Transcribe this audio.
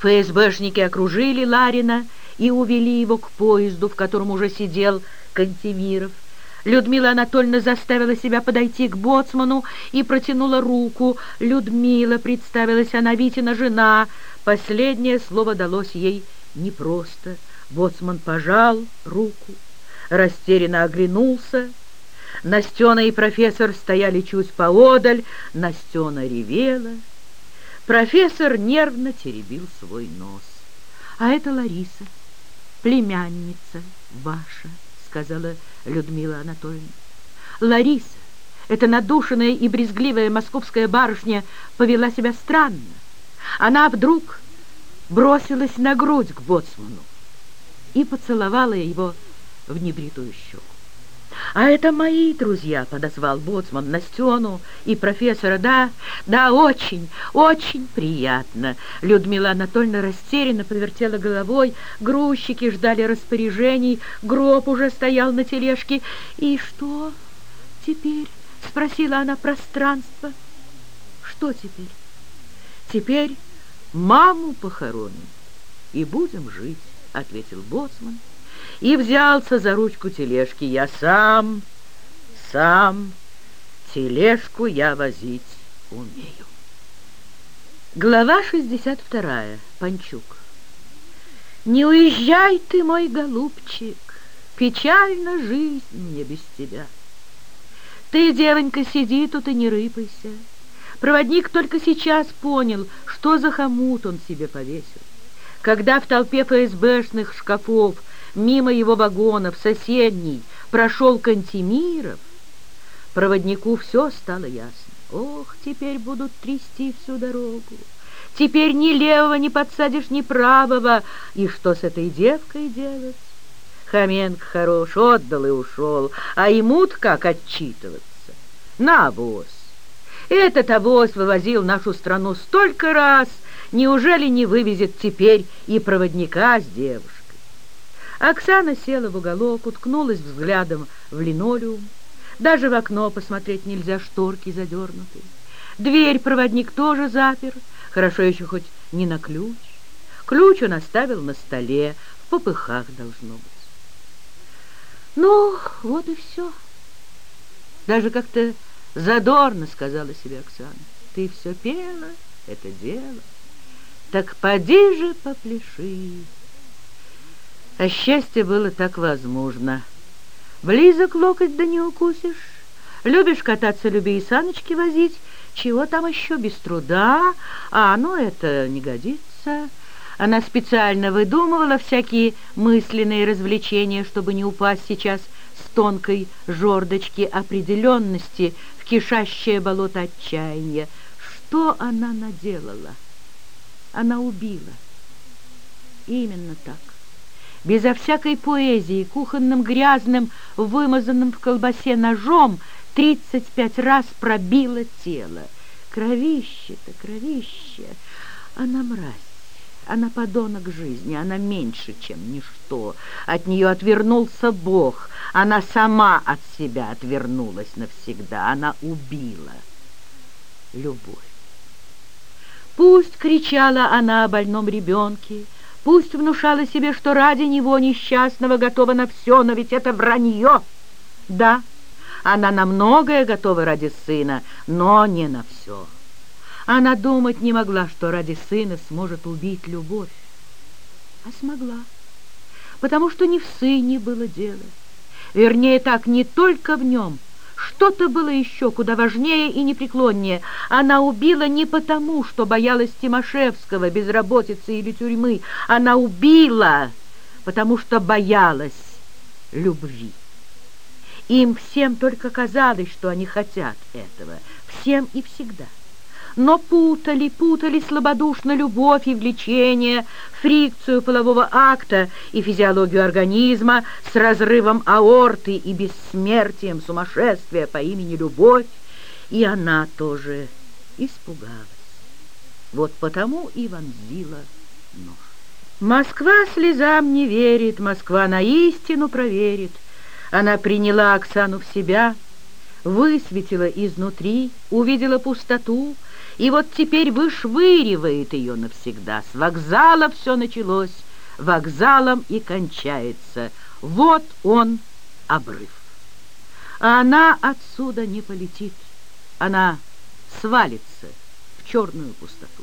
ФСБшники окружили Ларина и увели его к поезду, в котором уже сидел Кантемиров. Людмила Анатольевна заставила себя подойти к боцману и протянула руку. Людмила представилась, она Витина жена. Последнее слово далось ей непросто. Боцман пожал руку, растерянно оглянулся. Настена и профессор стояли чуть поодаль, Настена ревела. Профессор нервно теребил свой нос. «А это Лариса, племянница ваша», — сказала Людмила Анатольевна. Лариса, эта надушенная и брезгливая московская барышня, повела себя странно. Она вдруг бросилась на грудь к боцману и поцеловала его в небритую щеку. «А это мои друзья», — подозвал боцман Настену и профессора. «Да, да, очень, очень приятно». Людмила Анатольевна растерянно повертела головой. Грузчики ждали распоряжений, гроб уже стоял на тележке. «И что теперь?» — спросила она пространство. «Что теперь?» «Теперь маму похороним и будем жить», — ответил боцман и взялся за ручку тележки. Я сам, сам тележку я возить умею. Глава 62. Панчук. Не уезжай ты, мой голубчик, Печальна жизнь мне без тебя. Ты, девонька, сиди тут и не рыпайся. Проводник только сейчас понял, что за хомут он себе повесил. Когда в толпе ФСБшных шкафов мимо его вагонов, соседний, прошел Кантемиров, проводнику все стало ясно. Ох, теперь будут трясти всю дорогу. Теперь ни левого не подсадишь, ни правого. И что с этой девкой делать? Хоменко хорош, отдал и ушел. А ему-то как отчитываться? На авось. Этот авось вывозил нашу страну столько раз. Неужели не вывезет теперь и проводника с девушкой? Оксана села в уголок, уткнулась взглядом в линолеум. Даже в окно посмотреть нельзя, шторки задернуты. Дверь проводник тоже запер, хорошо еще хоть не на ключ. Ключ он оставил на столе, в попыхах должно быть. Ну, вот и все. Даже как-то задорно сказала себе Оксана. Ты все пела, это дело. Так поди же попляши. А счастье было так возможно. Близок локоть да не укусишь. Любишь кататься, люби и саночки возить. Чего там еще без труда? А, ну это не годится. Она специально выдумывала всякие мысленные развлечения, чтобы не упасть сейчас с тонкой жердочки определенности в кишащее болото отчаяния. Что она наделала? Она убила. Именно так безо всякой поэзии, кухонным грязным, вымазанным в колбасе ножом, тридцать пять раз пробило тело. Кровище-то, кровище, она мразь. Она подонок жизни, она меньше, чем ничто. От нее отвернулся Бог, она сама от себя отвернулась навсегда, она убила любовь. Пусть кричала она о больном ребенке, Пусть внушала себе, что ради него несчастного готова на все, но ведь это вранье. Да, она на многое готова ради сына, но не на все. Она думать не могла, что ради сына сможет убить любовь. А смогла, потому что не в сыне было дело. Вернее так, не только в нем, что-то было еще куда важнее и непреклоннее. Она убила не потому, что боялась Тимошевского, безработицы или тюрьмы. Она убила, потому что боялась любви. Им всем только казалось, что они хотят этого. Всем и всегда но путали, путали слабодушно любовь и влечение, фрикцию полового акта и физиологию организма с разрывом аорты и бессмертием сумасшествия по имени Любовь, и она тоже испугалась. Вот потому и вонзила нож. Москва слезам не верит, Москва на истину проверит. Она приняла Оксану в себя, высветила изнутри, увидела пустоту, И вот теперь вышвыривает ее навсегда. С вокзала все началось, вокзалом и кончается. Вот он, обрыв. А она отсюда не полетит. Она свалится в черную пустоту.